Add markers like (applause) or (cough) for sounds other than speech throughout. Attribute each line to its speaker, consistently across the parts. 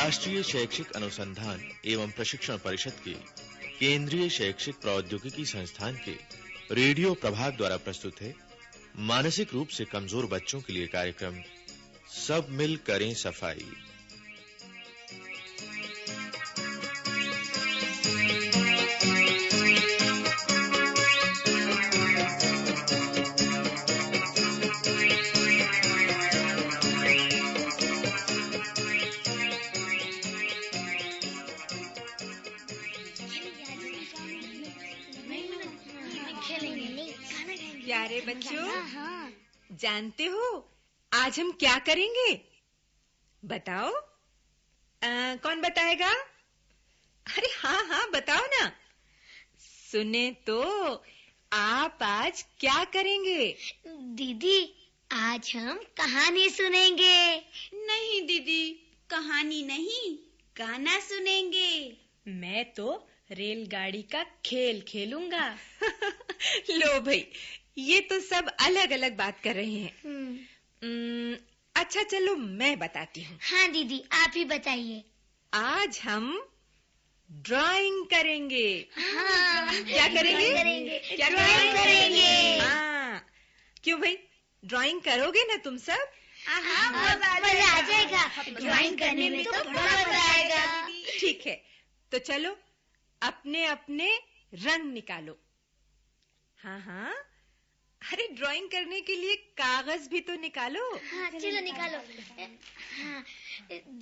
Speaker 1: राष्ट्रीय शैक्षिक अनुसंधान एवं प्रशिक्षण परिषद के केंद्रीय शैक्षिक प्रौद्योगिकी संस्थान के रेडियो प्रभाग द्वारा प्रस्तुत है। मानसिक रूप से कमज़ोर बच्चों के लिए कार्यक्रम, सब मिल करें सफ़ाई।
Speaker 2: बच्चों जानते हो आज हम क्या करेंगे? बताओ। आ, कौन बताएगा? अरे हाँ हाँ बताओ ना। सुने तो आप आज क्या करेंगे?
Speaker 3: दीदी आज हम कहानी सुनेंगे।
Speaker 4: नहीं दीदी कहानी नहीं गाना सुनेंगे।
Speaker 5: मैं तो रेलगाड़ी का खेल खेलूँगा। (laughs)
Speaker 2: लो भाई ये तो सब अलग-अलग बात कर रहे हैं।
Speaker 3: हम्म,
Speaker 2: अच्छा चलो मैं बताती हूँ।
Speaker 3: हाँ दीदी आप ही बताइए।
Speaker 2: आज हम ड्राइंग करेंगे।
Speaker 3: हाँ।
Speaker 2: क्या करेंगे?
Speaker 3: करेंगे।
Speaker 2: क्या
Speaker 3: ड्राइंग करेंगे?
Speaker 2: हाँ। क्यों भाई? ड्राइंग करोगे ना तुम सब?
Speaker 3: हाँ मज़ा आ जाएगा। ड्राइंग करने में तो बड़ा मज़ा आएगा।
Speaker 2: ठीक है। तो चलो अपने अपने रंग निकालो। हाँ हाँ। अरे ड्राइंग करने के लिए कागज़ भी तो निकालो।
Speaker 3: हाँ चलो निकालो। हाँ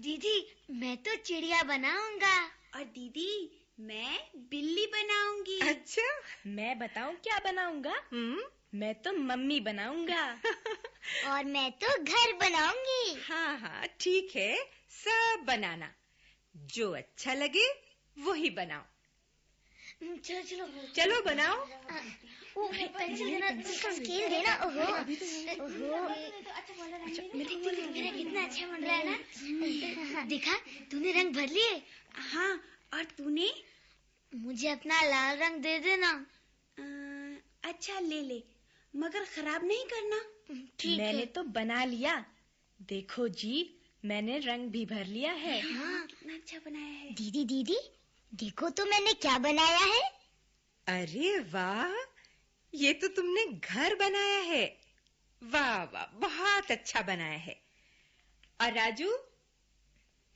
Speaker 3: दीदी मैं तो चिड़िया बनाऊँगा।
Speaker 4: और दीदी मैं बिल्ली बनाऊँगी।
Speaker 2: अच्छा।
Speaker 5: मैं बताऊँ क्या बनाऊँगा?
Speaker 2: हम्म।
Speaker 5: मैं तो मम्मी बनाऊँगा। (laughs)
Speaker 3: और मैं तो घर बनाऊँगी।
Speaker 2: हाँ हाँ ठीक है। सब बनाना। जो अच्छा लगे वही बनाओ।
Speaker 3: चलो चलो
Speaker 2: चलो बनाओ।
Speaker 3: ओ पेंसिल देना स्केल देना ओहो। ओहो। मेरा कितना अच्छा बन रहा है ना? देखा तूने रंग भर लिए?
Speaker 4: हाँ और तूने?
Speaker 3: मुझे अपना लाल रंग दे देना।
Speaker 4: अच्छा ले ले। मगर खराब नहीं करना।
Speaker 3: ठीक
Speaker 5: मैंने तो बना लिया। देखो जी मैंने रंग भी भर लिया है।
Speaker 3: हाँ।
Speaker 4: कितना अच्छा बनाया है।
Speaker 3: दीदी दीदी देखो तो मैंने क्या बनाया है?
Speaker 2: अरे वाह ये तो तुमने घर बनाया है। वाह वाह बहुत अच्छा बनाया है। और राजू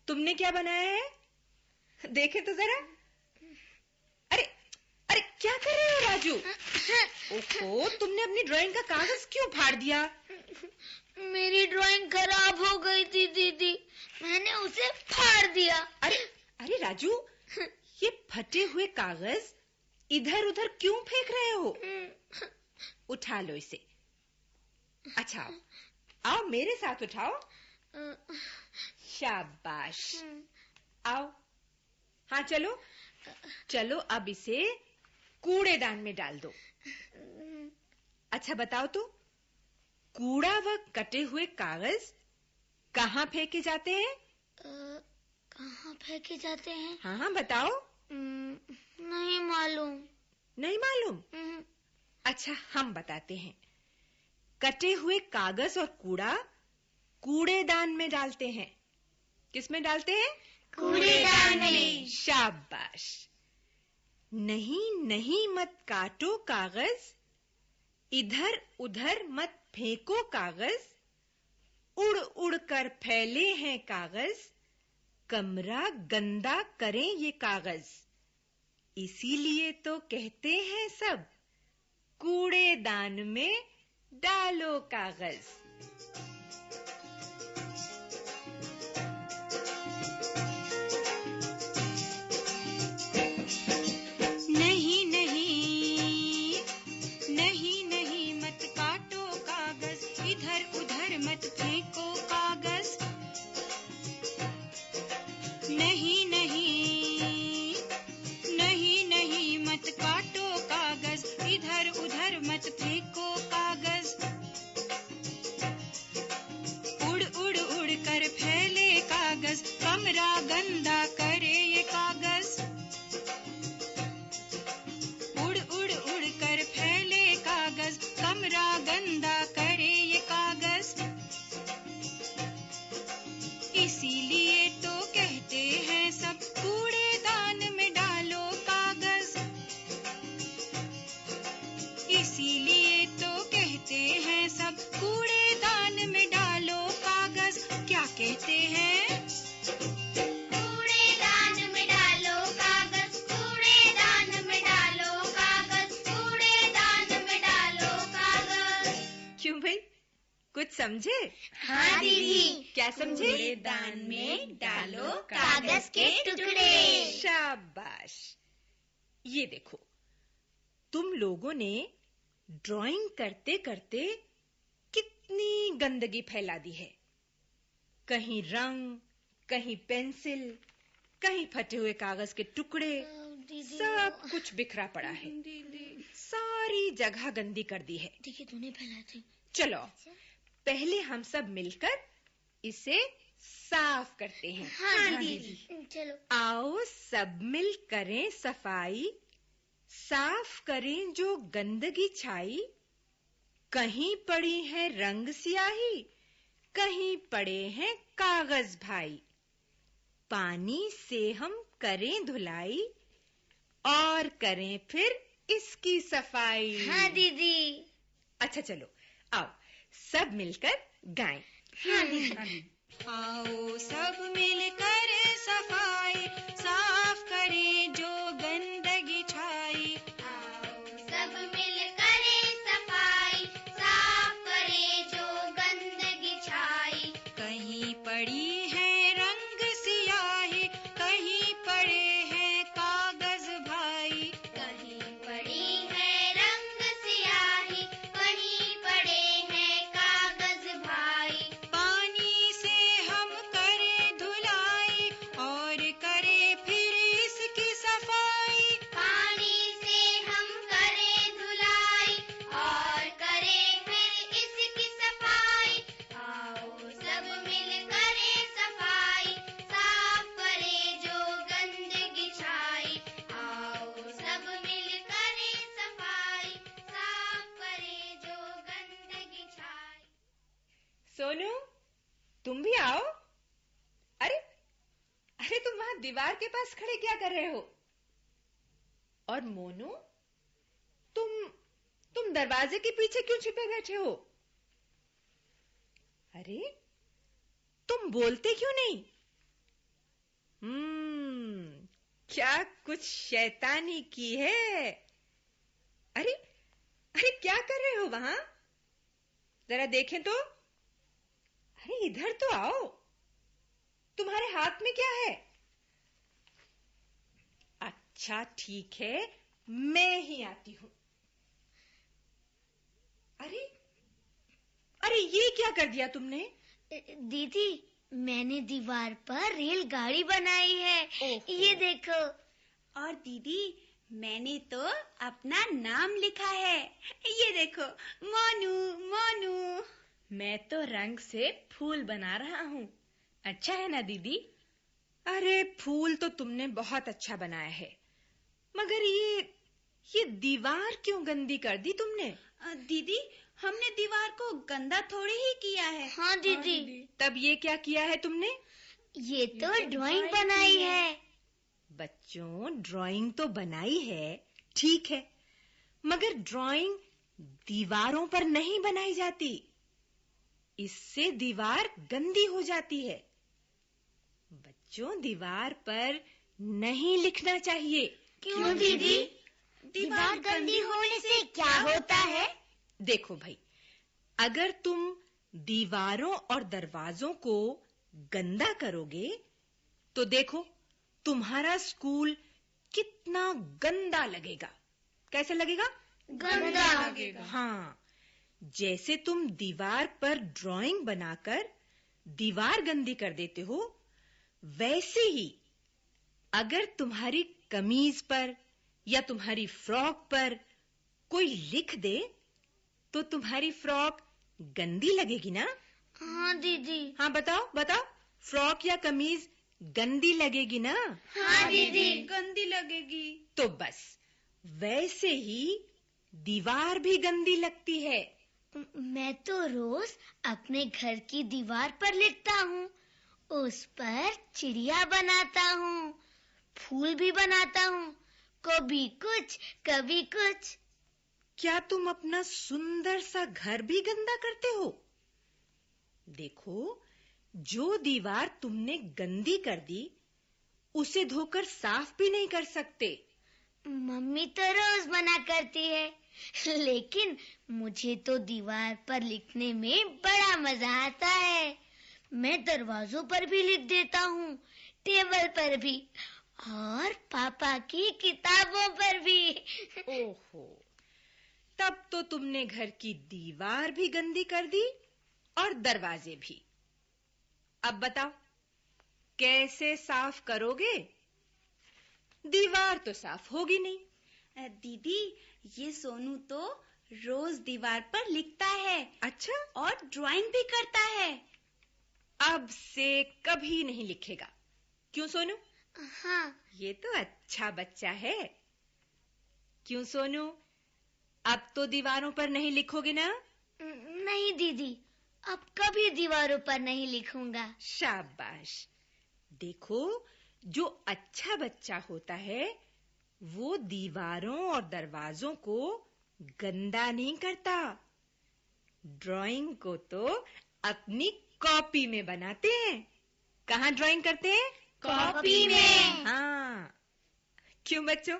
Speaker 2: तुमने क्या बनाया है? देखे तो जरा। अरे अरे क्या कर रहे हो राजू? ओहो तुमने अपनी ड्राइंग का कागज़ क्यों फाड़ दिया?
Speaker 3: मेरी ड्राइंग खराब हो गई थी दीदी। मैंने उसे फाड़ दिया।
Speaker 2: अरे अरे राजू ये फटे हुए कागज़ इधर उधर क्यों फेंक रहे हो? (laughs) उठा लो इसे। अच्छा आओ मेरे साथ उठाओ। शाबाश। आओ। हाँ चलो। चलो अब इसे कूड़ेदान में डाल दो। अच्छा बताओ तो कूड़ा व कटे हुए कागज़ कहाँ फेंके जाते हैं?
Speaker 3: कहाँ फेंके जाते हैं?
Speaker 2: हाँ हाँ बताओ।
Speaker 3: नहीं मालूम।
Speaker 2: नहीं मालूम?
Speaker 3: हम्म,
Speaker 2: अच्छा हम बताते हैं। कटे हुए कागज़ और कूड़ा कूड़ेदान में डालते हैं। किसमें डालते हैं?
Speaker 3: कूड़ेदान में।
Speaker 2: शाबाश। नहीं नहीं मत काटो कागज़। इधर उधर मत फेंको कागज़। उड़ उड़ कर फैले हैं कागज़। कमरा गंदा करें ये कागज़। इसीलिए तो कहते हैं सब कूड़ेदान में डालो कागज़। समझे?
Speaker 3: हाँ दीदी।
Speaker 2: क्या समझे?
Speaker 4: दान में डालो
Speaker 3: कागज़ के टुकड़े।
Speaker 2: शाबाश। ये देखो तुम लोगों ने ड्राइंग करते करते कितनी गंदगी फैला दी है। कहीं रंग कहीं पेंसिल कहीं फटे हुए कागज़ के टुकड़े सब कुछ बिखरा पड़ा है। सारी जगह गंदी कर दी है।
Speaker 3: देखिए तूने फैलाए थे
Speaker 2: चलो पहले हम सब मिलकर इसे साफ़ करते हैं।
Speaker 3: हाँ दीदी। चलो।
Speaker 2: आओ सब मिल करें सफ़ाई साफ़ करें जो गंदगी छाई। कहीं पड़ी है रंग सियाही कहीं पड़े हैं कागज़ भाई। पानी से हम करें धुलाई और करें फिर इसकी सफ़ाई।
Speaker 3: हाँ दीदी।
Speaker 2: अच्छा चलो आओ। सब मिलकर गाएँ।
Speaker 3: हाँ जी
Speaker 6: आओ सब मिलकर सफ़ाई।
Speaker 2: सोनू, तुम भी आओ। अरे अरे तुम वहाँ दीवार के पास खड़े क्या कर रहे हो? और मोनू, तुम तुम दरवाजे के पीछे क्यों छिपे बैठे हो? अरे, तुम बोलते क्यों नहीं? हम्म क्या कुछ शैतानी की है? अरे अरे क्या कर रहे हो वहाँ? जरा देखें तो। अरे इधर तो आओ। तुम्हारे हाथ में क्या है? अच्छा ठीक है मैं ही आती हूँ। अरे अरे ये क्या कर दिया तुमने?
Speaker 3: दीदी मैंने दीवार पर रेलगाड़ी बनाई है। ये देखो।
Speaker 4: और दीदी मैंने तो अपना नाम लिखा है। ये देखो मोनू मोनू।
Speaker 5: मैं तो रंग से फूल बना रहा हूँ। अच्छा है ना दीदी?
Speaker 2: अरे फूल तो तुमने बहुत अच्छा बनाया है। मगर ये ये दीवार क्यों गंदी कर दी तुमने?
Speaker 4: दीदी हमने दीवार को गंदा थोड़ी ही किया है।
Speaker 3: हाँ दीदी।
Speaker 2: तब ये क्या किया है तुमने?
Speaker 3: ये तो ड्राइंग बनाई है।
Speaker 2: बच्चों ड्राइंग तो बनाई है ठीक है। मगर ड्राइंग दीवारों पर नहीं बनाई जाती। इससे दीवार गंदी हो जाती है। बच्चों दीवार पर नहीं लिखना चाहिए।
Speaker 3: क्यों दीदी? दीवार गंदी होने से क्या होता है?
Speaker 2: देखो भाई अगर तुम दीवारों और दरवाजों को गंदा करोगे तो देखो तुम्हारा स्कूल कितना गंदा लगेगा। कैसे लगेगा?
Speaker 3: गंदा लगेगा।
Speaker 2: हाँ। जैसे तुम दीवार पर ड्राइंग बनाकर दीवार गंदी कर देते हो वैसे ही अगर तुम्हारी कमीज पर या तुम्हारी फ्रॉक पर कोई लिख दे तो तुम्हारी फ्रॉक गंदी लगेगी ना?
Speaker 3: हाँ दीदी।
Speaker 2: हाँ बताओ बताओ। फ्रॉक या कमीज गंदी लगेगी ना?
Speaker 3: हाँ दीदी।
Speaker 4: गंदी लगेगी।
Speaker 2: तो बस वैसे ही दीवार भी गंदी लगती है।
Speaker 3: मैं तो रोज अपने घर की दीवार पर लिखता हूँ। उस पर चिड़िया बनाता हूँ फूल भी बनाता हूँ कभी कुछ कभी कुछ।
Speaker 2: क्या तुम अपना सुंदर सा घर भी गंदा करते हो? देखो जो दीवार तुमने गंदी कर दी उसे धोकर साफ़ भी नहीं कर सकते।
Speaker 3: मम्मी तो रोज मना करती है (laughs) लेकिन मुझे तो दीवार पर लिखने में बड़ा मज़ा आता है। मैं दरवाजों पर भी लिख देता हूँ टेबल पर भी और पापा की किताबों पर भी। (laughs)
Speaker 2: ओहो तब तो तुमने घर की दीवार भी गंदी कर दी और दरवाजे भी। अब बताओ कैसे साफ़ करोगे? दीवार तो साफ़ होगी नहीं।
Speaker 4: दीदी ये सोनू तो रोज दीवार पर लिखता है।
Speaker 2: अच्छा।
Speaker 4: और ड्राइंग भी करता है।
Speaker 2: अब से कभी नहीं लिखेगा। क्यों सोनू?
Speaker 3: हाँ।
Speaker 2: ये तो अच्छा बच्चा है। क्यों सोनू? अब तो दीवारों पर नहीं लिखोगे ना
Speaker 3: नहीं दीदी। अब कभी दीवारों पर नहीं लिखूँगा।
Speaker 2: शाबाश। देखो जो अच्छा बच्चा होता है वो दीवारों और दरवाजों को गंदा नहीं करता। ड्राइंग को तो अपनी कॉपी में बनाते हैं। कहाँ ड्राइंग करते हैं?
Speaker 3: कॉपी में।
Speaker 2: हाँ। क्यों बच्चों?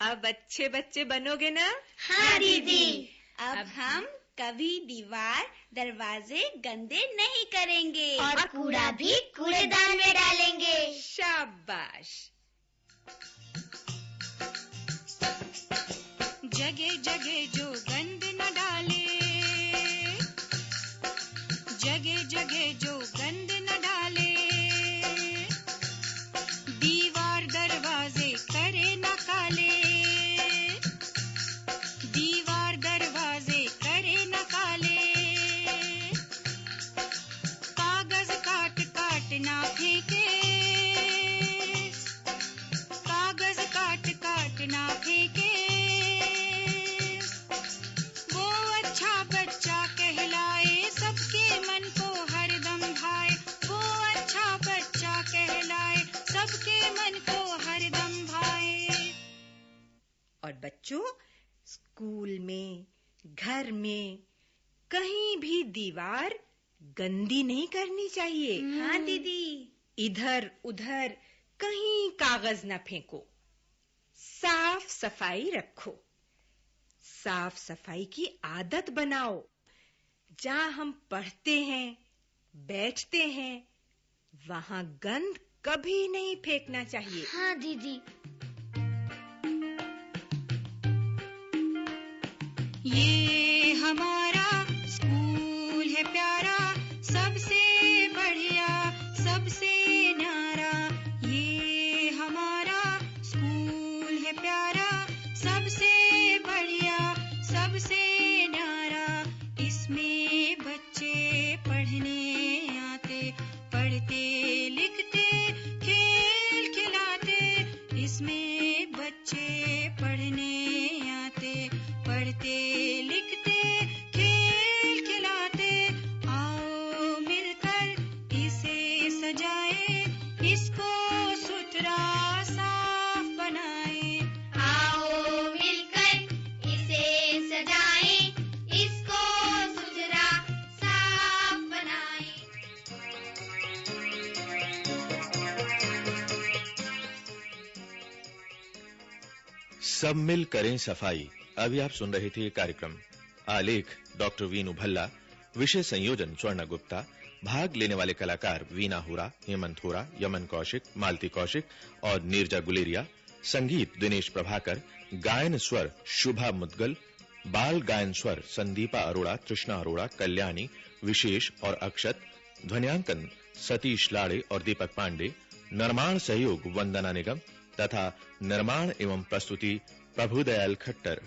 Speaker 2: अब अच्छे बच्चे बनोगे ना?
Speaker 3: हाँ दीदी।
Speaker 4: अब,
Speaker 2: अब
Speaker 4: हम कभी दीवार दरवाजे गंदे नहीं करेंगे।
Speaker 3: और कूड़ा भी कूड़ेदान में डालेंगे।
Speaker 2: शाबाश।
Speaker 6: जगह जगे जो गंद बच्चों
Speaker 2: स्कूल में घर में कहीं भी दीवार गंदी नहीं करनी चाहिए।
Speaker 4: हाँ दीदी।
Speaker 2: इधर उधर कहीं कागज़ न फेंको। साफ़ सफ़ाई रखो। साफ़ सफ़ाई की आदत बनाओ। जहाँ हम पढ़ते हैं बैठते हैं वहाँ गंद कभी नहीं फेंकना चाहिए।
Speaker 3: हाँ दीदी।
Speaker 6: ये हमारा इसको सुथरा साफ़ बनाए?
Speaker 3: आओ मिलकर इसे सजाएँ इसको सुथरा साफ़ बनाएँ।
Speaker 1: सब मिल करें सफ़ाई। अभी आप सुन रहे थे ये कार्यक्रम। आलेख डॉक्टर वीनू भल्ला विषय संयोजन स्वर्ण गुप्ता भाग लेने वाले कलाकार वीना हुरा, हेमंत हुरा, यमन कौशिक, मालती कौशिक और नीरजा गुलेरिया, संगीत दिनेश प्रभाकर, गायन स्वर शुभा मुदगल, बाल गायन स्वर संदीपा अरोड़ा, तृष्णा अरोड़ा, कल्याणी, विशेष और अक्षत, ध्वनियांकन सतीश लाड़े और दीपक पांडे, निर्माण सहयोग वंदना निगम तथा निर्माण एवं प्रस्तुति प्रभुदयाल खट्टर।